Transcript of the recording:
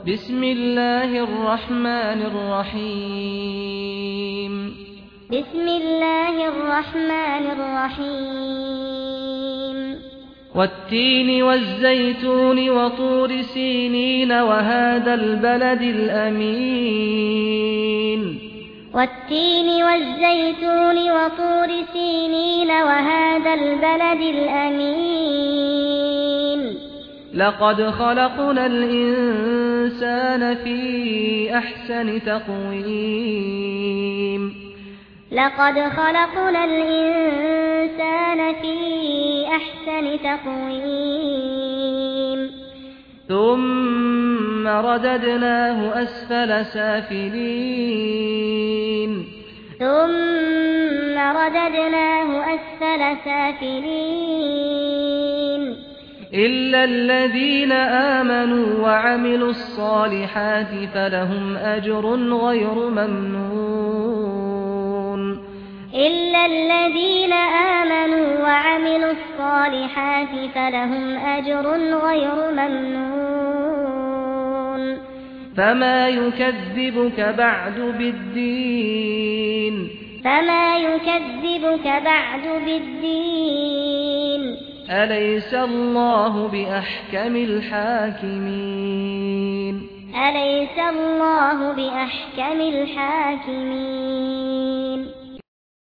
بسم الله الرحمن الرحيم بسم الله الرحمن الرحيم والتين والزيتون وطور سينين وهذا البلد الأمين والتين والزيتون وطور سينين وهذا البلد الأمين لقد خلقنا الإنسان في أحسن تقويم. لقد خلقنا الإنسان في أحسن تقويم. ثم رددناه أسفل سافلين. ثم رددناه أسفل سافلين. إلا الذين آمنوا وعملوا الصالحات فلهم أجر غير ممنون إلا الذين آمنوا وعملوا الصالحات فلهم أجر غير ممنون فما يكذبك بعد بالدين فما يكذبك بعد بالدين أليس الله بأحكم الحاكمين أليس الله بأحكم الحاكمين